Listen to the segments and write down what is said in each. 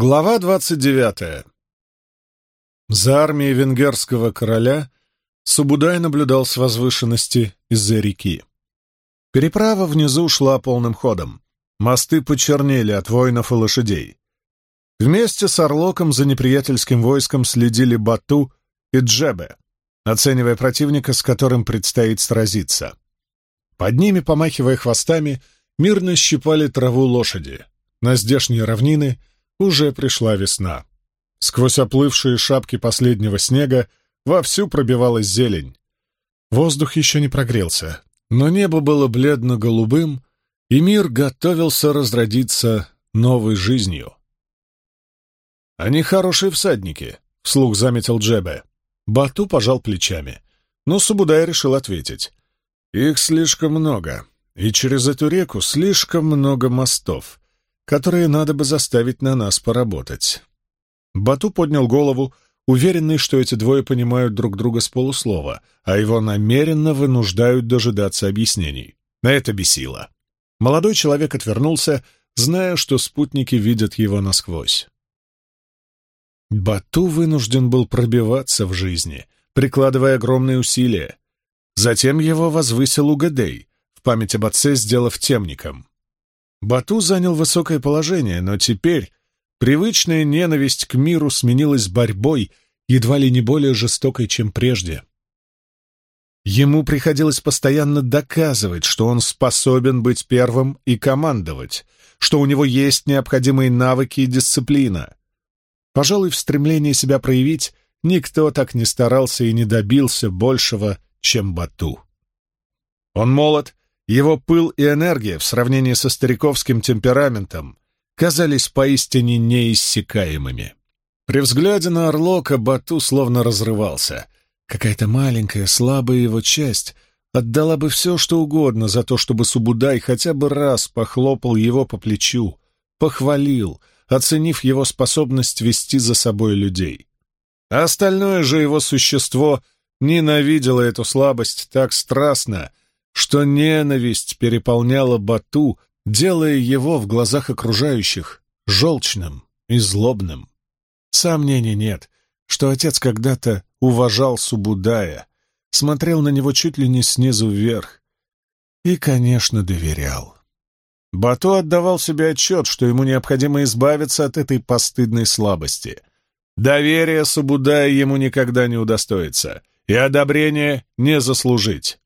Глава двадцать девятая. За армией венгерского короля Субудай наблюдал с возвышенности из-за реки. Переправа внизу шла полным ходом. Мосты почернели от воинов и лошадей. Вместе с Орлоком за неприятельским войском следили Бату и Джебе, оценивая противника, с которым предстоит сразиться. Под ними, помахивая хвостами, мирно щипали траву лошади. На здешние равнины уже пришла весна. Сквозь оплывшие шапки последнего снега вовсю пробивалась зелень. Воздух еще не прогрелся, но небо было бледно-голубым, и мир готовился разродиться новой жизнью. «Они хорошие всадники», — вслух заметил Джебе. Бату пожал плечами, но Субудай решил ответить. «Их слишком много, и через эту реку слишком много мостов которые надо бы заставить на нас поработать. Бату поднял голову, уверенный, что эти двое понимают друг друга с полуслова, а его намеренно вынуждают дожидаться объяснений. На это бесило. Молодой человек отвернулся, зная, что спутники видят его насквозь. Бату вынужден был пробиваться в жизни, прикладывая огромные усилия. Затем его возвысил Угадей, в память об отце сделав темником. Бату занял высокое положение, но теперь привычная ненависть к миру сменилась борьбой, едва ли не более жестокой, чем прежде. Ему приходилось постоянно доказывать, что он способен быть первым и командовать, что у него есть необходимые навыки и дисциплина. Пожалуй, в стремлении себя проявить никто так не старался и не добился большего, чем Бату. Он молод его пыл и энергия в сравнении со стариковским темпераментом казались поистине неиссякаемыми. При взгляде на Орлока Бату словно разрывался. Какая-то маленькая, слабая его часть отдала бы все, что угодно за то, чтобы Субудай хотя бы раз похлопал его по плечу, похвалил, оценив его способность вести за собой людей. А остальное же его существо ненавидело эту слабость так страстно, что ненависть переполняла Бату, делая его в глазах окружающих желчным и злобным. Сомнений нет, что отец когда-то уважал Субудая, смотрел на него чуть ли не снизу вверх и, конечно, доверял. Бату отдавал себе отчет, что ему необходимо избавиться от этой постыдной слабости. Доверие Субудая ему никогда не удостоится, и одобрение не заслужить.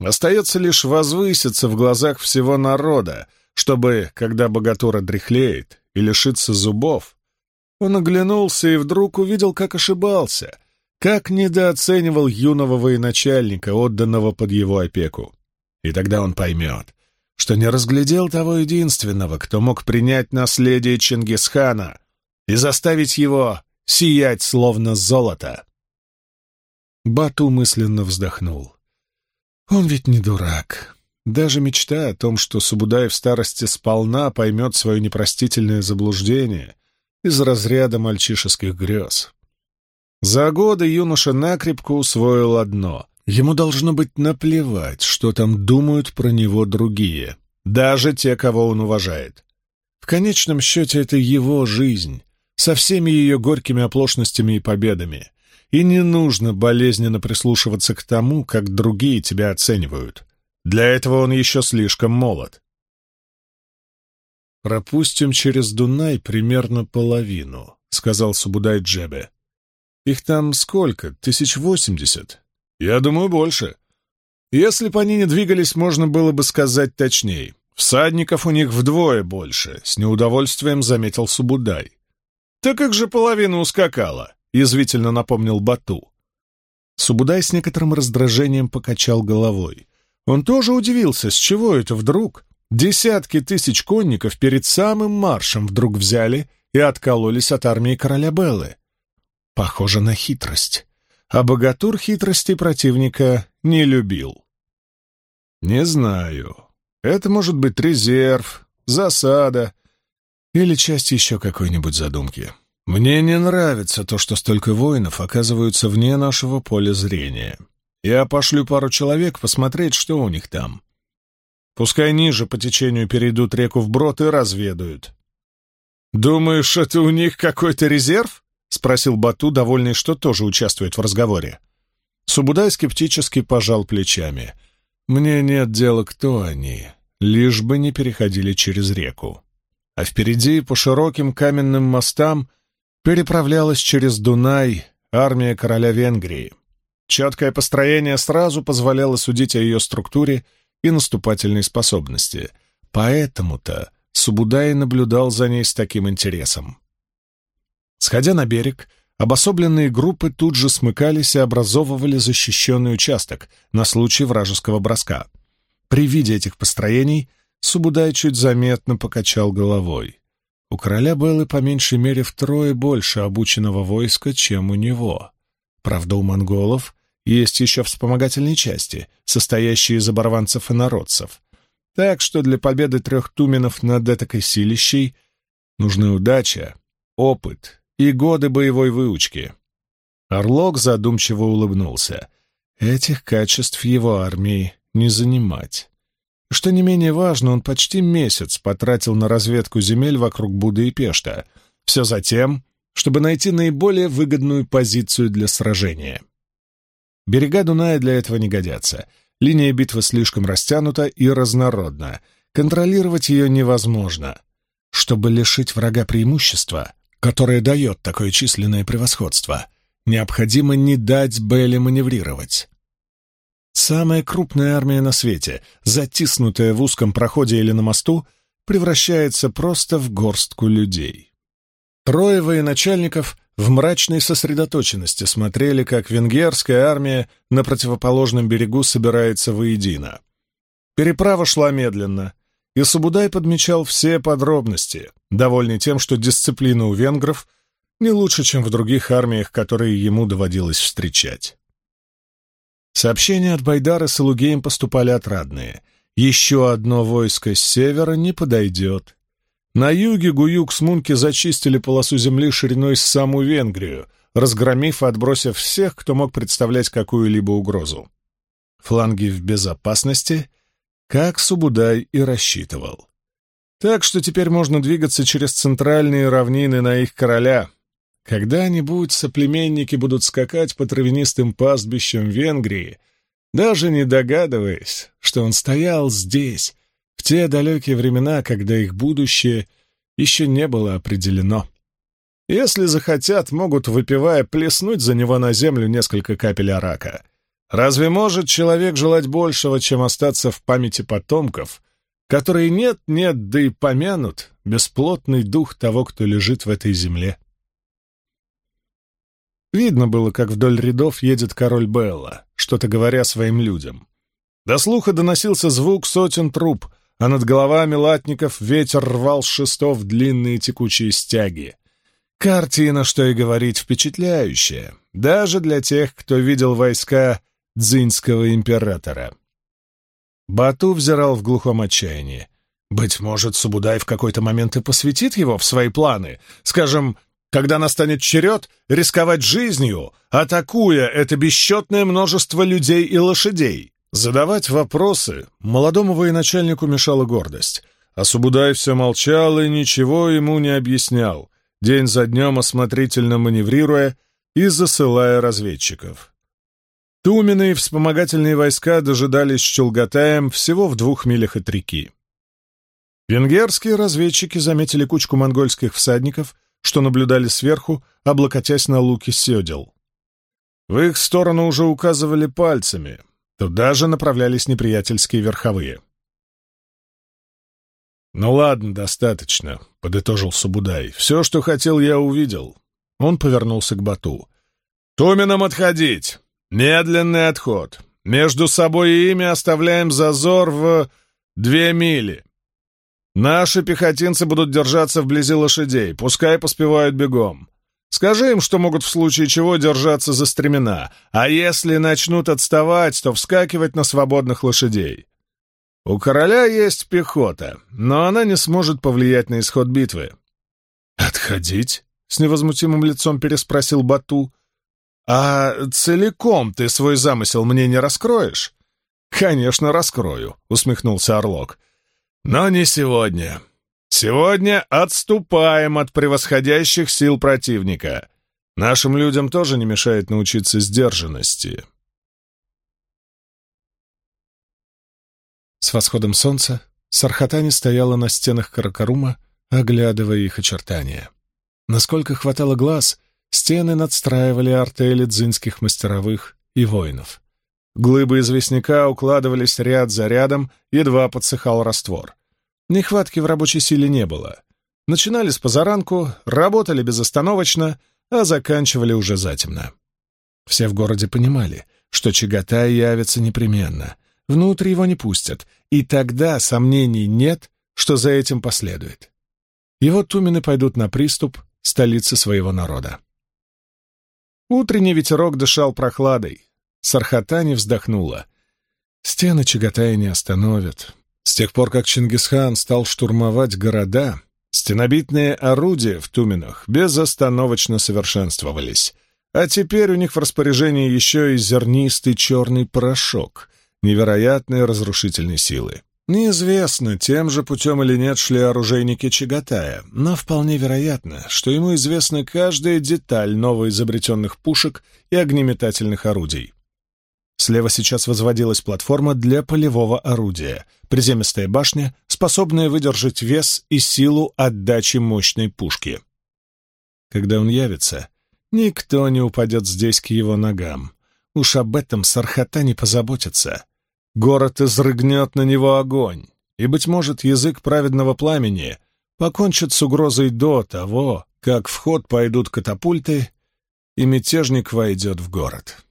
Остается лишь возвыситься в глазах всего народа, чтобы, когда богатура дряхлеет и лишится зубов, он оглянулся и вдруг увидел, как ошибался, как недооценивал юного военачальника, отданного под его опеку. И тогда он поймет, что не разглядел того единственного, кто мог принять наследие Чингисхана и заставить его сиять словно золото. Бату мысленно вздохнул. Он ведь не дурак. Даже мечта о том, что Субудай в старости сполна поймет свое непростительное заблуждение из разряда мальчишеских грез. За годы юноша накрепко усвоил одно — ему должно быть наплевать, что там думают про него другие, даже те, кого он уважает. В конечном счете это его жизнь, со всеми ее горькими оплошностями и победами, и не нужно болезненно прислушиваться к тому, как другие тебя оценивают. Для этого он еще слишком молод. «Пропустим через Дунай примерно половину», — сказал Субудай Джебе. «Их там сколько? Тысяч восемьдесят?» «Я думаю, больше. Если бы они не двигались, можно было бы сказать точнее. Всадников у них вдвое больше», — с неудовольствием заметил Субудай. «Так как же половина ускакала?» — язвительно напомнил Бату. Субудай с некоторым раздражением покачал головой. Он тоже удивился, с чего это вдруг десятки тысяч конников перед самым маршем вдруг взяли и откололись от армии короля Беллы. Похоже на хитрость. А богатур хитрости противника не любил. «Не знаю. Это может быть резерв, засада или часть еще какой-нибудь задумки. Мне не нравится то, что столько воинов оказываются вне нашего поля зрения. Я пошлю пару человек посмотреть, что у них там. Пускай ниже по течению перейдут реку вброд и разведают. «Думаешь, это у них какой-то резерв?» — спросил Бату, довольный, что тоже участвует в разговоре. Субудай скептически пожал плечами. «Мне нет дела, кто они, лишь бы не переходили через реку». А впереди, по широким каменным мостам, переправлялась через Дунай армия короля Венгрии. Четкое построение сразу позволяло судить о ее структуре и наступательной способности. Поэтому-то Субудай наблюдал за ней с таким интересом. Сходя на берег, обособленные группы тут же смыкались и образовывали защищенный участок на случай вражеского броска. При виде этих построений Субудай чуть заметно покачал головой. У короля было по меньшей мере втрое больше обученного войска, чем у него. Правда, у монголов есть еще вспомогательные части, состоящие из оборванцев и народцев. Так что для победы трех туменов над этакой силищей нужны удача, опыт и годы боевой выучки. Орлок задумчиво улыбнулся. Этих качеств его армии не занимать. Что не менее важно, он почти месяц потратил на разведку земель вокруг Буды и Пешта. Все за тем, чтобы найти наиболее выгодную позицию для сражения. Берега Дуная для этого не годятся. Линия битвы слишком растянута и разнородна. Контролировать ее невозможно. Чтобы лишить врага преимущества, которое дает такое численное превосходство, необходимо не дать Белли маневрировать. Самая крупная армия на свете, затиснутая в узком проходе или на мосту, превращается просто в горстку людей. Трое военачальников в мрачной сосредоточенности смотрели, как венгерская армия на противоположном берегу собирается воедино. Переправа шла медленно, и Субудай подмечал все подробности, довольный тем, что дисциплина у венгров не лучше, чем в других армиях, которые ему доводилось встречать. Сообщения от Байдара с Илугеем поступали отрадные. Еще одно войско с севера не подойдет. На юге Гуюк с Мунки зачистили полосу земли шириной с саму Венгрию, разгромив и отбросив всех, кто мог представлять какую-либо угрозу. Фланги в безопасности, как Субудай и рассчитывал. Так что теперь можно двигаться через центральные равнины на их короля, когда-нибудь соплеменники будут скакать по травянистым пастбищам Венгрии, даже не догадываясь, что он стоял здесь, в те далекие времена, когда их будущее еще не было определено. Если захотят, могут, выпивая, плеснуть за него на землю несколько капель арака. Разве может человек желать большего, чем остаться в памяти потомков, которые нет-нет, да и помянут бесплотный дух того, кто лежит в этой земле? Видно было, как вдоль рядов едет король Белла, что-то говоря своим людям. До слуха доносился звук сотен труб, а над головами латников ветер рвал с шестов длинные текучие стяги. Картина, что и говорить, впечатляющая, даже для тех, кто видел войска дзинского императора. Бату взирал в глухом отчаянии. Быть может, Субудай в какой-то момент и посвятит его в свои планы, скажем, когда настанет черед рисковать жизнью, атакуя это бесчетное множество людей и лошадей. Задавать вопросы молодому военачальнику мешала гордость, а Субудай все молчал и ничего ему не объяснял, день за днем осмотрительно маневрируя и засылая разведчиков. Тумены и вспомогательные войска дожидались Чулгатаем всего в двух милях от реки. Венгерские разведчики заметили кучку монгольских всадников — что наблюдали сверху, облокотясь на луки седел. В их сторону уже указывали пальцами, туда же направлялись неприятельские верховые. «Ну ладно, достаточно», — подытожил Сабудай. «Все, что хотел, я увидел». Он повернулся к Бату. «Туменам отходить! Медленный отход. Между собой и ими оставляем зазор в две мили. Наши пехотинцы будут держаться вблизи лошадей, пускай поспевают бегом. Скажи им, что могут в случае чего держаться за стремена, а если начнут отставать, то вскакивать на свободных лошадей. У короля есть пехота, но она не сможет повлиять на исход битвы. «Отходить?» — с невозмутимым лицом переспросил Бату. «А целиком ты свой замысел мне не раскроешь?» «Конечно, раскрою», — усмехнулся Орлок. Но не сегодня. Сегодня отступаем от превосходящих сил противника. Нашим людям тоже не мешает научиться сдержанности. С восходом солнца Сархатани стояла на стенах Каракарума, оглядывая их очертания. Насколько хватало глаз, стены надстраивали артели дзинских мастеровых и воинов. Глыбы известняка укладывались ряд за рядом, едва подсыхал раствор. Нехватки в рабочей силе не было. Начинали с позаранку, работали безостановочно, а заканчивали уже затемно. Все в городе понимали, что Чагатай явится непременно, внутрь его не пустят, и тогда сомнений нет, что за этим последует. Его тумены пойдут на приступ столицы своего народа. Утренний ветерок дышал прохладой. Сархатани вздохнула. Стены Чагатая не остановят. С тех пор, как Чингисхан стал штурмовать города, стенобитные орудия в Туменах безостановочно совершенствовались. А теперь у них в распоряжении еще и зернистый черный порошок невероятной разрушительной силы. Неизвестно, тем же путем или нет шли оружейники Чагатая, но вполне вероятно, что ему известна каждая деталь новоизобретенных пушек и огнеметательных орудий. Слева сейчас возводилась платформа для полевого орудия, приземистая башня, способная выдержать вес и силу отдачи мощной пушки. Когда он явится, никто не упадет здесь к его ногам. Уж об этом Сархата не позаботится. Город изрыгнет на него огонь, и, быть может, язык праведного пламени покончит с угрозой до того, как в ход пойдут катапульты, и мятежник войдет в город.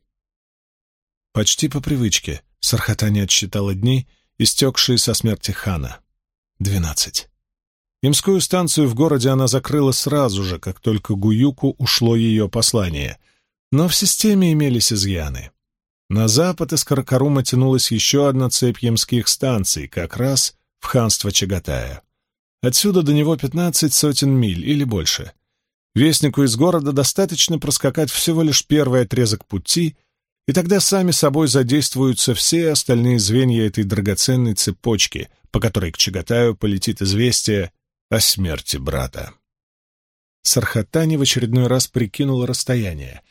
Почти по привычке Сархатани отсчитала дни, истекшие со смерти хана. Двенадцать. Имскую станцию в городе она закрыла сразу же, как только Гуюку ушло ее послание, но в системе имелись изъяны. На запад из Каракарума тянулась еще одна цепь ямских станций, как раз в ханство Чагатая. Отсюда до него пятнадцать сотен миль или больше. Вестнику из города достаточно проскакать всего лишь первый отрезок пути — и тогда сами собой задействуются все остальные звенья этой драгоценной цепочки, по которой к Чагатаю полетит известие о смерти брата. Сархатани в очередной раз прикинул расстояние.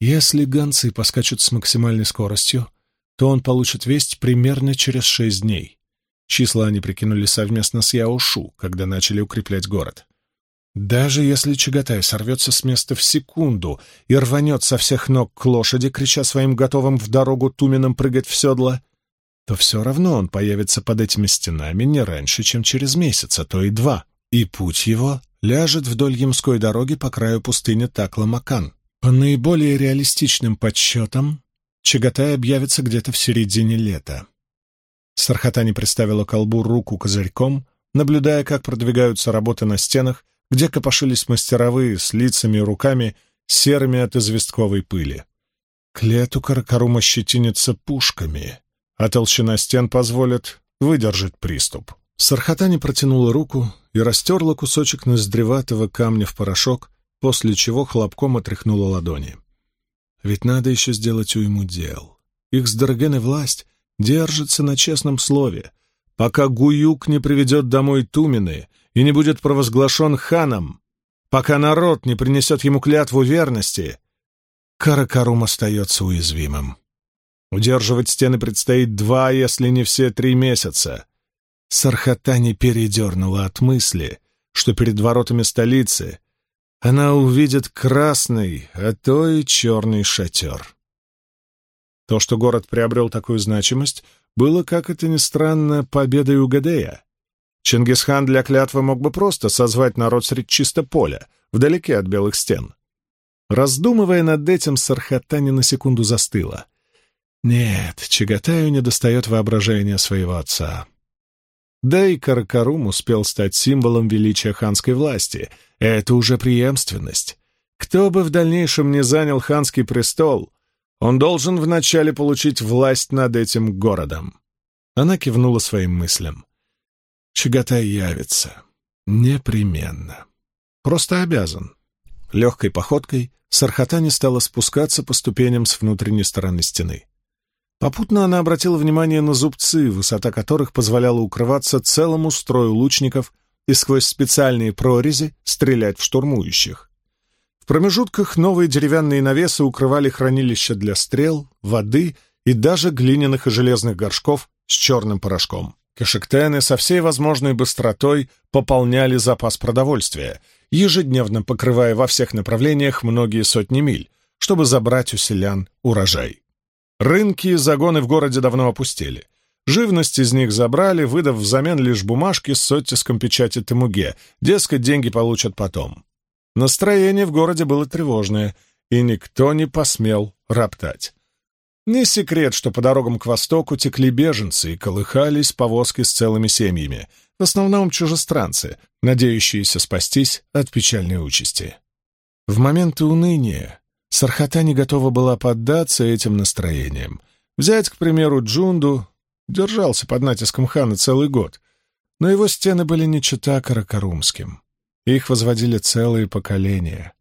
Если гонцы поскачут с максимальной скоростью, то он получит весть примерно через шесть дней. Числа они прикинули совместно с Яошу, когда начали укреплять город. Даже если Чагатай сорвется с места в секунду и рванет со всех ног к лошади, крича своим готовым в дорогу туменом прыгать в седло, то все равно он появится под этими стенами не раньше, чем через месяц, а то и два, и путь его ляжет вдоль Ямской дороги по краю пустыни Такла-Макан. По наиболее реалистичным подсчетам, Чагатай объявится где-то в середине лета. Сархатани приставила колбу руку козырьком, наблюдая, как продвигаются работы на стенах, где копошились мастеровые с лицами и руками, серыми от известковой пыли. К лету Каракарума щетинится пушками, а толщина стен позволит выдержать приступ. Сархатани протянула руку и растерла кусочек ноздреватого камня в порошок, после чего хлопком отряхнула ладони. Ведь надо еще сделать уйму дел. Их с Дорогеной власть держится на честном слове. Пока Гуюк не приведет домой Тумины и не будет провозглашен ханом, пока народ не принесет ему клятву верности, Каракарум остается уязвимым. Удерживать стены предстоит два, если не все три месяца. Сархатани передернула от мысли, что перед воротами столицы она увидит красный, а то и черный шатер. То, что город приобрел такую значимость, было, как это ни странно, победой Угадея. Чингисхан для клятвы мог бы просто созвать народ средь чисто поля, вдалеке от белых стен. Раздумывая над этим, Сархатани на секунду застыла. Нет, Чагатаю не достает воображения своего отца. Да и Каракарум успел стать символом величия ханской власти. Это уже преемственность. Кто бы в дальнейшем не занял ханский престол, он должен вначале получить власть над этим городом. Она кивнула своим мыслям. Чагатай явится. Непременно. Просто обязан. Легкой походкой Сархатани стала спускаться по ступеням с внутренней стороны стены. Попутно она обратила внимание на зубцы, высота которых позволяла укрываться целому строю лучников и сквозь специальные прорези стрелять в штурмующих. В промежутках новые деревянные навесы укрывали хранилища для стрел, воды и даже глиняных и железных горшков с черным порошком. Кашектены со всей возможной быстротой пополняли запас продовольствия, ежедневно покрывая во всех направлениях многие сотни миль, чтобы забрать у селян урожай. Рынки и загоны в городе давно опустели. Живность из них забрали, выдав взамен лишь бумажки с оттиском печати Темуге, дескать, деньги получат потом. Настроение в городе было тревожное, и никто не посмел роптать. Не секрет, что по дорогам к востоку текли беженцы и колыхались повозки с целыми семьями, в основном чужестранцы, надеющиеся спастись от печальной участи. В моменты уныния Сархата не готова была поддаться этим настроениям. Взять, к примеру, Джунду, держался под натиском хана целый год, но его стены были не чета Каракарумским. Их возводили целые поколения.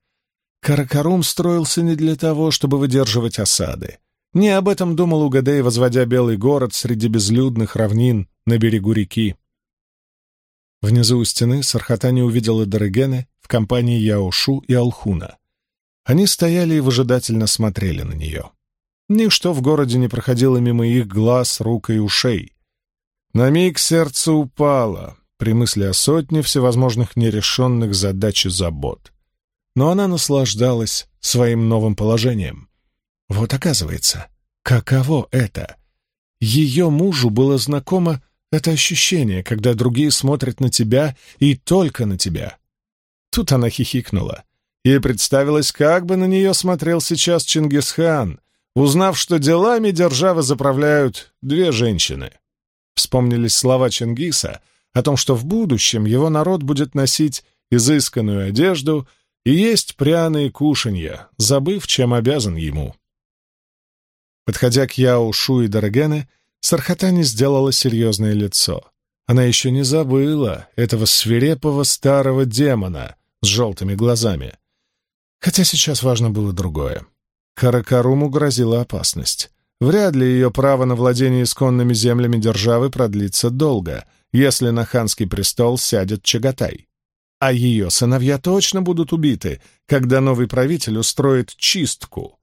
Каракарум строился не для того, чтобы выдерживать осады. Не об этом думал Угадей, возводя белый город среди безлюдных равнин на берегу реки. Внизу у стены Сархатани увидела Дорогены в компании Яошу и Алхуна. Они стояли и выжидательно смотрели на нее. Ничто в городе не проходило мимо их глаз, рук и ушей. На миг сердце упало при мысли о сотне всевозможных нерешенных задач и забот. Но она наслаждалась своим новым положением. Вот оказывается, каково это? Ее мужу было знакомо это ощущение, когда другие смотрят на тебя и только на тебя. Тут она хихикнула. Ей представилось, как бы на нее смотрел сейчас Чингисхан, узнав, что делами державы заправляют две женщины. Вспомнились слова Чингиса о том, что в будущем его народ будет носить изысканную одежду и есть пряные кушанья, забыв, чем обязан ему. Подходя к Яо Шу и Дорогене, Сархатани сделала серьезное лицо. Она еще не забыла этого свирепого старого демона с желтыми глазами. Хотя сейчас важно было другое. Каракаруму грозила опасность. Вряд ли ее право на владение исконными землями державы продлится долго, если на ханский престол сядет Чагатай. А ее сыновья точно будут убиты, когда новый правитель устроит чистку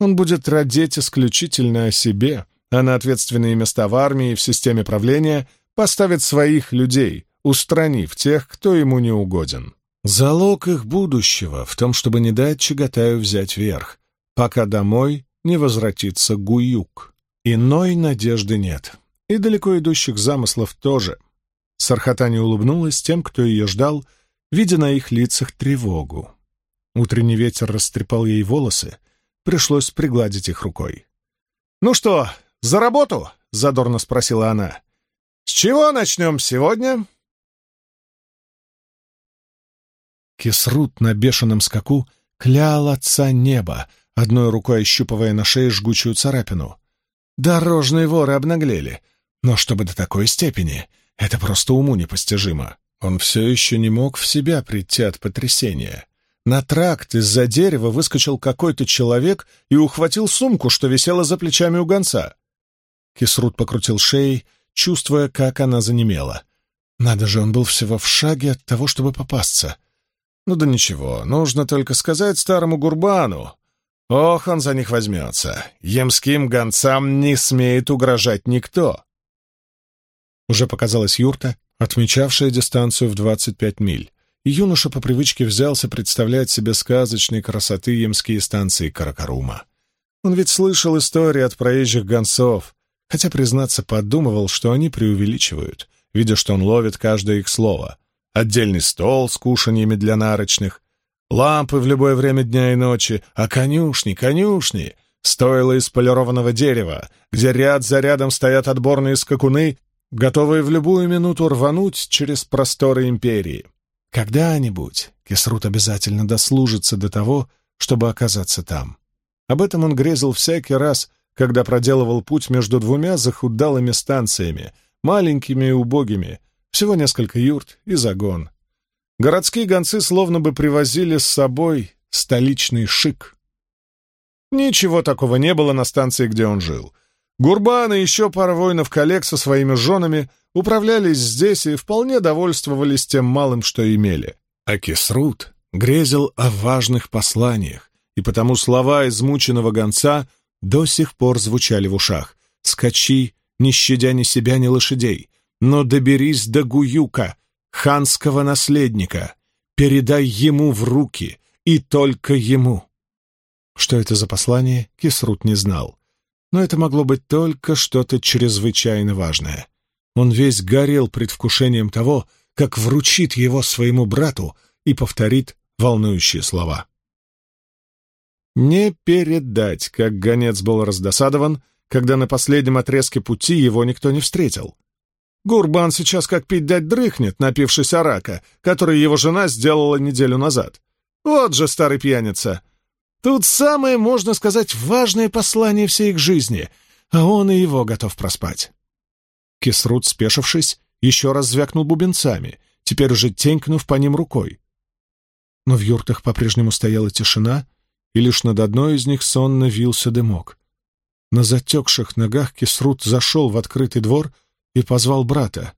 он будет родить исключительно о себе, а на ответственные места в армии и в системе правления поставит своих людей, устранив тех, кто ему не угоден. Залог их будущего в том, чтобы не дать Чагатаю взять верх, пока домой не возвратится Гуюк. Иной надежды нет. И далеко идущих замыслов тоже. Сархатани улыбнулась тем, кто ее ждал, видя на их лицах тревогу. Утренний ветер растрепал ей волосы, Пришлось пригладить их рукой. «Ну что, за работу?» — задорно спросила она. «С чего начнем сегодня?» Кисрут на бешеном скаку клял отца неба, одной рукой ощупывая на шее жгучую царапину. Дорожные воры обнаглели, но чтобы до такой степени, это просто уму непостижимо. Он все еще не мог в себя прийти от потрясения. На тракт из-за дерева выскочил какой-то человек и ухватил сумку, что висела за плечами у гонца. Кисрут покрутил шеей, чувствуя, как она занемела. Надо же, он был всего в шаге от того, чтобы попасться. Ну да ничего, нужно только сказать старому Гурбану. Ох, он за них возьмется. Емским гонцам не смеет угрожать никто. Уже показалась юрта, отмечавшая дистанцию в двадцать пять миль юноша по привычке взялся представлять себе сказочной красоты ямские станции Каракарума. Он ведь слышал истории от проезжих гонцов, хотя, признаться, подумывал, что они преувеличивают, видя, что он ловит каждое их слово. Отдельный стол с кушаньями для нарочных, лампы в любое время дня и ночи, а конюшни, конюшни, стоило из полированного дерева, где ряд за рядом стоят отборные скакуны, готовые в любую минуту рвануть через просторы империи. Когда-нибудь Кесрут обязательно дослужится до того, чтобы оказаться там. Об этом он грезил всякий раз, когда проделывал путь между двумя захудалыми станциями, маленькими и убогими, всего несколько юрт и загон. Городские гонцы словно бы привозили с собой столичный шик. Ничего такого не было на станции, где он жил. Гурбан и еще пара воинов-коллег со своими женами управлялись здесь и вполне довольствовались тем малым, что имели. А Кисрут грезил о важных посланиях, и потому слова измученного гонца до сих пор звучали в ушах. «Скачи, не щадя ни себя, ни лошадей, но доберись до Гуюка, ханского наследника, передай ему в руки, и только ему». Что это за послание, Кисрут не знал. Но это могло быть только что-то чрезвычайно важное. Он весь горел предвкушением того, как вручит его своему брату и повторит волнующие слова. Не передать, как гонец был раздосадован, когда на последнем отрезке пути его никто не встретил. Гурбан сейчас как пить дать дрыхнет, напившись арака, который его жена сделала неделю назад. Вот же старый пьяница! Тут самое, можно сказать, важное послание всей их жизни, а он и его готов проспать. Кисрут, спешившись, еще раз звякнул бубенцами, теперь уже тенькнув по ним рукой. Но в юртах по-прежнему стояла тишина, и лишь над одной из них сонно вился дымок. На затекших ногах Кисрут зашел в открытый двор и позвал брата.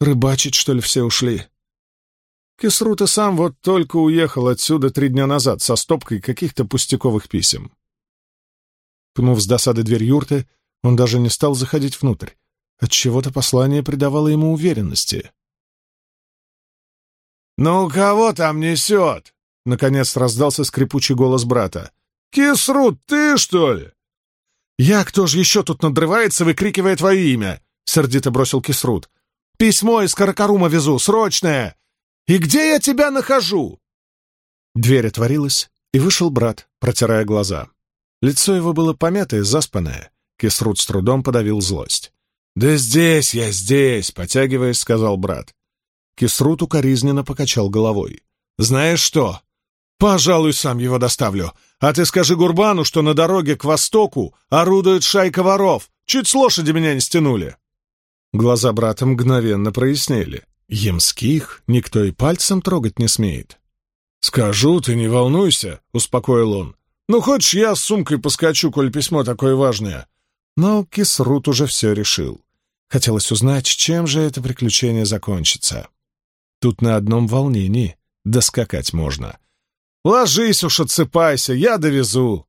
«Рыбачить, что ли, все ушли?» Кисрут и сам вот только уехал отсюда три дня назад со стопкой каких-то пустяковых писем. Пнув с досады дверь юрты, он даже не стал заходить внутрь. Отчего-то послание придавало ему уверенности. «Ну, кого там несет?» — наконец раздался скрипучий голос брата. «Кисрут, ты, что ли?» «Я, кто же еще тут надрывается, выкрикивая твое имя?» — сердито бросил Кисрут. «Письмо из Каракарума везу, срочное! И где я тебя нахожу?» Дверь отворилась, и вышел брат, протирая глаза. Лицо его было помятое, заспанное. Кисрут с трудом подавил злость. «Да здесь я, здесь!» — потягиваясь, сказал брат. Кисрут укоризненно покачал головой. «Знаешь что? Пожалуй, сам его доставлю. А ты скажи Гурбану, что на дороге к востоку орудует шайка воров. Чуть с лошади меня не стянули». Глаза брата мгновенно прояснели. Емских никто и пальцем трогать не смеет. «Скажу, ты не волнуйся», — успокоил он. «Ну, хочешь, я с сумкой поскочу, коль письмо такое важное?» Но Кисрут уже все решил. Хотелось узнать, чем же это приключение закончится. Тут на одном волнении доскакать можно. «Ложись уж, отсыпайся, я довезу!»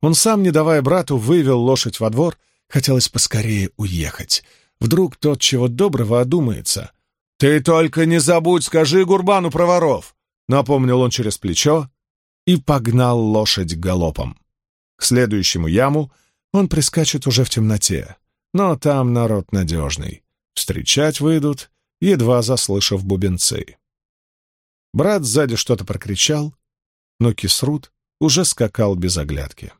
Он сам, не давая брату, вывел лошадь во двор. Хотелось поскорее уехать. Вдруг тот чего доброго одумается. «Ты только не забудь, скажи Гурбану про воров!» Напомнил он через плечо и погнал лошадь галопом. К следующему яму он прискачет уже в темноте. Но там народ надежный. Встречать выйдут, едва заслышав бубенцы. Брат сзади что-то прокричал, но Кисрут уже скакал без оглядки.